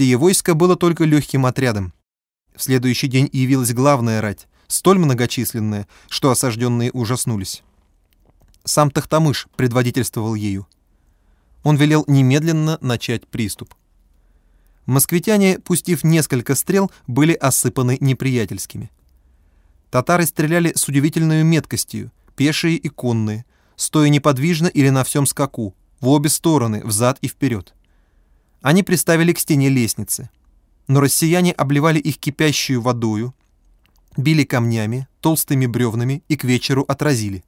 Сие войско было только легким отрядом. В следующий день явилась главная рать, столь многочисленная, что осажденные ужаснулись. Сам Тахтамыш предводительствовал ею. Он велел немедленно начать приступ. Москвитяне, пустив несколько стрел, были осыпаны неприятельскими. Татары стреляли с удивительной меткостью, пешие и конные, стоя неподвижно или на всем скаку, в обе стороны, взад и вперед. Они приставили к стене лестницы, но россияне обливали их кипящую водою, били камнями, толстыми бревнами и к вечеру отразили.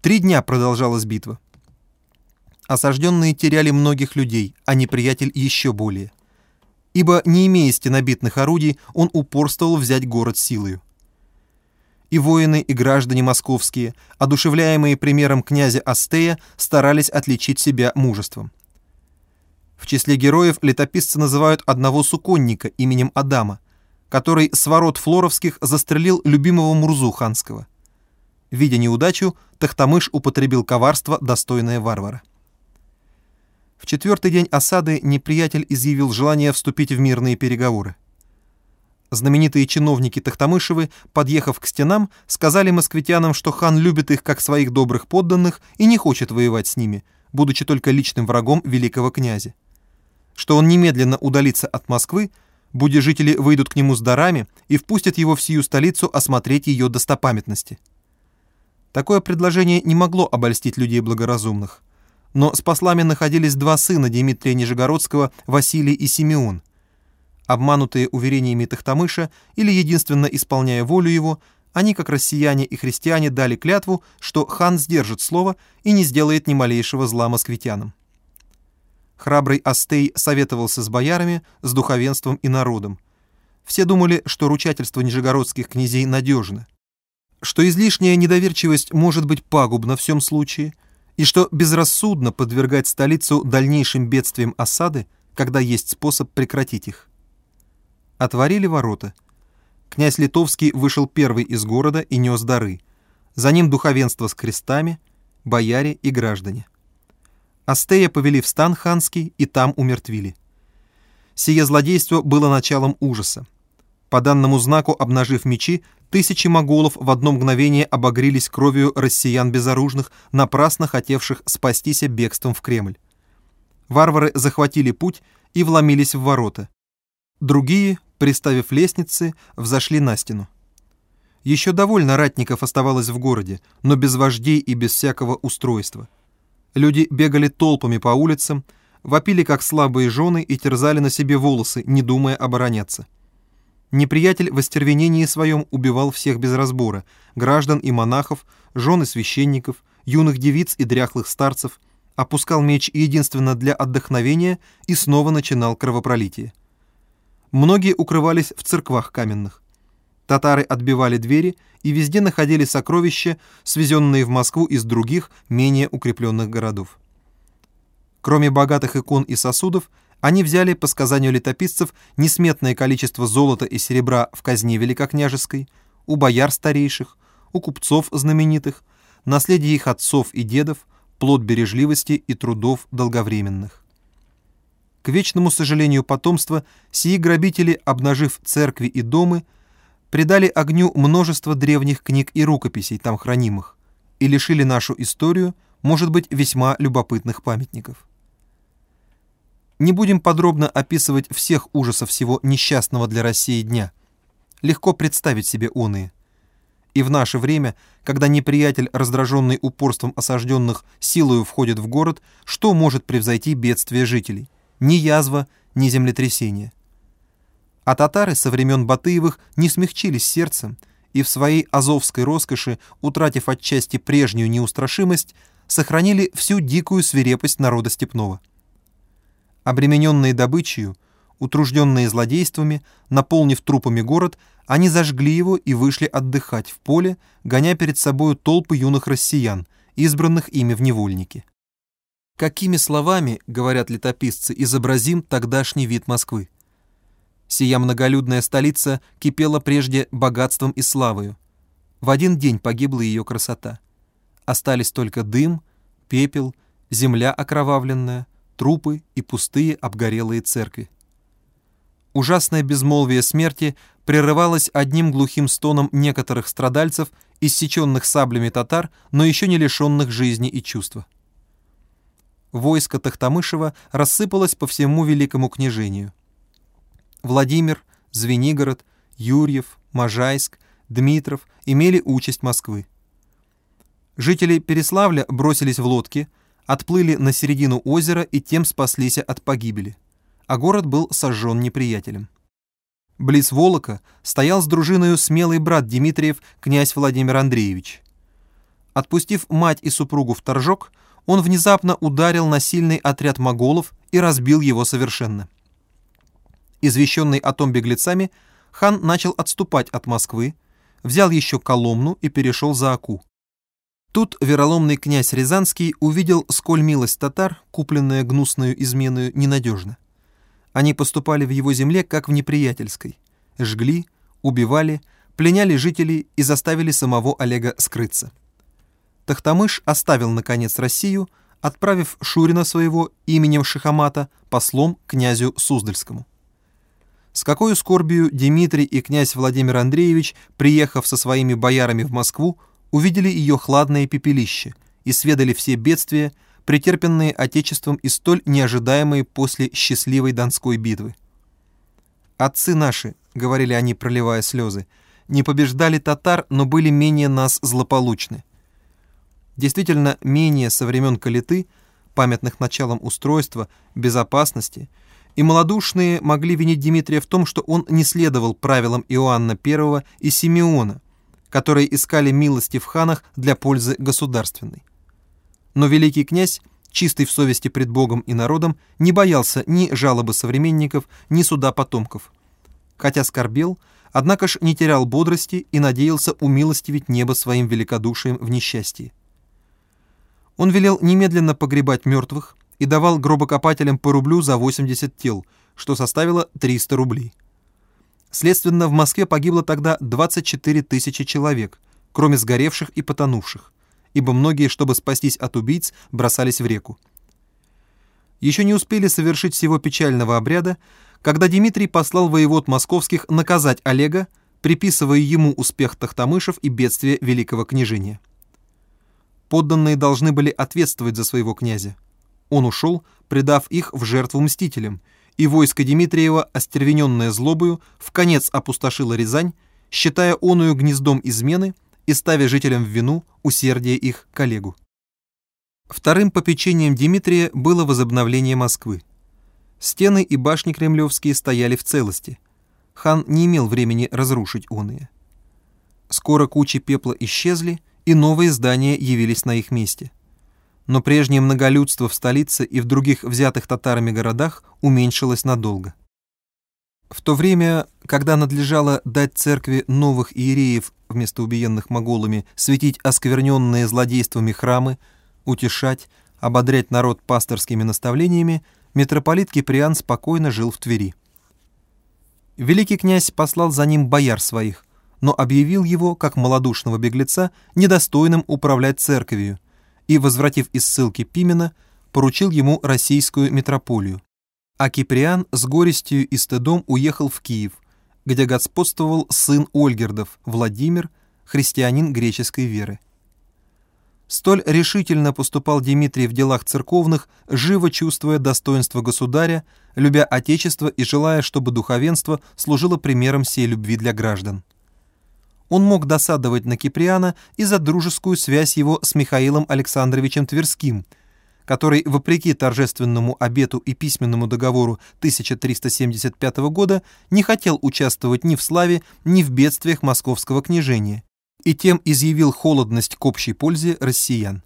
Три дня продолжалась битва. Осажденные теряли многих людей, а неприятель еще более. Ибо, не имея стенобитных орудий, он упорствовал взять город силою. И воины, и граждане московские, одушевляемые примером князя Астея, старались отличить себя мужеством. В числе героев летописцы называют одного суконника именем Адама, который с ворот флоровских застрелил любимого Мурзу ханского. Видя неудачу, Тахтамыш употребил коварство, достойное варвара. В четвертый день осады неприятель изъявил желание вступить в мирные переговоры. Знаменитые чиновники Тахтамышевы, подъехав к стенам, сказали москвитянам, что хан любит их как своих добрых подданных и не хочет воевать с ними, будучи только личным врагом великого князя. Что он немедленно удалится от Москвы, будь жители выйдут к нему с дарами и впустят его в сию столицу осмотреть ее достопамятности. Такое предложение не могло обольстить людей благоразумных. Но с послами находились два сына Дмитрия Нижегородского, Василий и Симеон. Обманутые уверениями Тахтамыша или единственно исполняя волю его, они, как россияне и христиане, дали клятву, что хан сдержит слово и не сделает ни малейшего зла москвитянам. Храбрый Астей советовался с боярами, с духовенством и народом. Все думали, что ручательство нижегородских князей надежно, что излишняя недоверчивость может быть пагубна в всем случае, и что безрассудно подвергать столицу дальнейшим бедствиям осады, когда есть способ прекратить их. Отворили ворота. Князь Литовский вышел первый из города и нес дары. За ним духовенство с крестами, бояре и граждане. Астея повели в стан ханский и там умертвили. Сие злодейство было началом ужаса. По данному знаку, обнажив мечи, тысячи моголов в одно мгновение обогрелись кровью россиян безоружных, напрасно хотевших спастись бегством в Кремль. Варвары захватили путь и вломились в ворота. Другие, приставив лестницы, взошли на стену. Еще довольно ратников оставалось в городе, но без вождей и без всякого устройства. Люди бегали толпами по улицам, вопили как слабые жены и терзали на себе волосы, не думая обороняться. Неприятель в остервенении своем убивал всех без разбора, граждан и монахов, жены священников, юных девиц и дряхлых старцев, опускал меч единственно для отдохновения и снова начинал кровопролитие. Многие укрывались в церквах каменных. Татары отбивали двери и везде находили сокровища, свезенные в Москву из других, менее укрепленных городов. Кроме богатых икон и сосудов, они взяли, по сказанию летописцев, несметное количество золота и серебра в казне великокняжеской, у бояр старейших, у купцов знаменитых, наследие их отцов и дедов, плод бережливости и трудов долговременных. К вечному сожалению потомства, сии грабители, обнажив церкви и домы, предали огню множество древних книг и рукописей, там хранимых, и лишили нашу историю, может быть, весьма любопытных памятников. Не будем подробно описывать всех ужасов всего несчастного для России дня. Легко представить себе оные. И в наше время, когда неприятель, раздраженный упорством осажденных, силою входит в город, что может превзойти бедствие жителей? Ни язва, ни землетрясение. А татары со времен Батыевых не смягчились сердцем и в своей азовской роскоши, утратив отчасти прежнюю неустрашимость, сохранили всю дикую свирепость народа степного. Обремененные добычей, утружденные злодействами, наполнив трупами город, они зажгли его и вышли отдыхать в поле, гоня перед собою толпы юных россиян, избранных ими в невольники. Какими словами, говорят летописцы, изобразим тогдашний вид Москвы? Сия многолюдная столица кипела прежде богатством и славою. В один день погибла ее красота. Остались только дым, пепел, земля окровавленная, трупы и пустые обгорелые церкви. ужасное безмолвие смерти прерывалось одним глухим стоном некоторых страдальцев, иссеченных саблями татар, но еще не лишенных жизни и чувства. Войско Тахтамышева рассыпалось по всему великому княжению. Владимир, Звенигород, Юрьев, Можайск, Дмитров имели участь Москвы. Жители Переславля бросились в лодки, отплыли на середину озера и тем спаслись от погибели, а город был сожжен неприятелем. Близ Волока стоял с дружиною смелый брат Дмитриев, князь Владимир Андреевич. Отпустив мать и супругу в торжок, он внезапно ударил на сильный отряд моголов и разбил его совершенно. Извещенный о том беглецами, хан начал отступать от Москвы, взял еще Коломну и перешел за Аку. Тут вероломный князь Рязанский увидел, сколь милость татар, купленная гнусную изменою, ненадежна. Они поступали в его земле, как в неприятельской. Жгли, убивали, пленяли жителей и заставили самого Олега скрыться. Тахтамыш оставил, наконец, Россию, отправив Шурина своего именем Шихамата послом князю Суздальскому. С какой скорбию Дмитрий и князь Владимир Андреевич, приехав со своими боярами в Москву, увидели ее хладное пепелище и сведали все бедствия, претерпенные Отечеством и столь неожидаемые после счастливой Донской битвы. «Отцы наши», — говорили они, проливая слезы, — «не побеждали татар, но были менее нас злополучны». Действительно, менее со времен Калиты, памятных началом устройства, безопасности, и малодушные могли винить Дмитрия в том, что он не следовал правилам Иоанна I и Симеона, которые искали милости в ханах для пользы государственной. Но великий князь, чистый в совести пред Богом и народом, не боялся ни жалобы современников, ни суда потомков. Хотя скорбел, однако ж не терял бодрости и надеялся умилостивить небо своим великодушием в несчастье. Он велел немедленно погребать мертвых и давал гробокопателям по рублю за 80 тел, что составило 300 рублей. Следственно, в Москве погибло тогда 24 тысячи человек, кроме сгоревших и потонувших, ибо многие, чтобы спастись от убийц, бросались в реку. Еще не успели совершить всего печального обряда, когда Дмитрий послал воевод московских наказать Олега, приписывая ему успех Тахтамышев и бедствие Великого княжения. Подданные должны были ответствовать за своего князя. Он ушел, предав их в жертву мстителям, и войско Дмитриева, остервененное злобою, в конец опустошило Рязань, считая оную гнездом измены и ставя жителям в вину усердие их коллегу. Вторым попечением Дмитрия было возобновление Москвы. Стены и башни кремлевские стояли в целости. Хан не имел времени разрушить оные. Скоро кучи пепла исчезли, и новые здания явились на их месте – но прежнее многолюдство в столице и в других взятых татарами городах уменьшилось надолго. В то время, когда надлежало дать церкви новых иереев вместо убиенных моголами, светить оскверненные злодействами храмы, утешать, ободрять народ пасторскими наставлениями, митрополит Киприан спокойно жил в Твери. Великий князь послал за ним бояр своих, но объявил его, как малодушного беглеца, недостойным управлять церковью, и, возвратив из ссылки Пимена, поручил ему российскую метрополию. А Киприан с горестью и стыдом уехал в Киев, где господствовал сын Ольгердов, Владимир, христианин греческой веры. Столь решительно поступал Дмитрий в делах церковных, живо чувствуя достоинство государя, любя Отечество и желая, чтобы духовенство служило примером сей любви для граждан он мог досадовать на Киприана и за дружескую связь его с Михаилом Александровичем Тверским, который, вопреки торжественному обету и письменному договору 1375 года, не хотел участвовать ни в славе, ни в бедствиях московского княжения, и тем изъявил холодность к общей пользе россиян.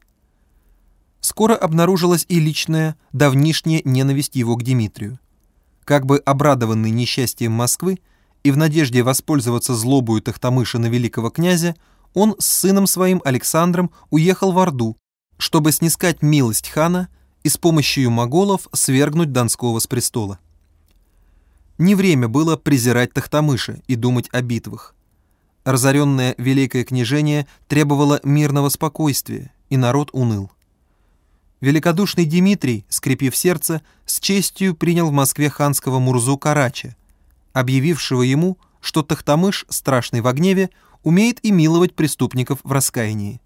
Скоро обнаружилась и личная, давнишняя ненависть его к Дмитрию. Как бы обрадованный несчастьем Москвы, и в надежде воспользоваться злобою Тахтамыша на великого князя, он с сыном своим Александром уехал в Орду, чтобы снискать милость хана и с помощью моголов свергнуть Донского с престола. Не время было презирать Тахтамыша и думать о битвах. Разоренное Великое княжение требовало мирного спокойствия, и народ уныл. Великодушный Дмитрий, скрепив сердце, с честью принял в Москве ханского Мурзу Карача, объявившего ему, что Тахтамыш, страшный в гневе, умеет и миловать преступников в раскаянии.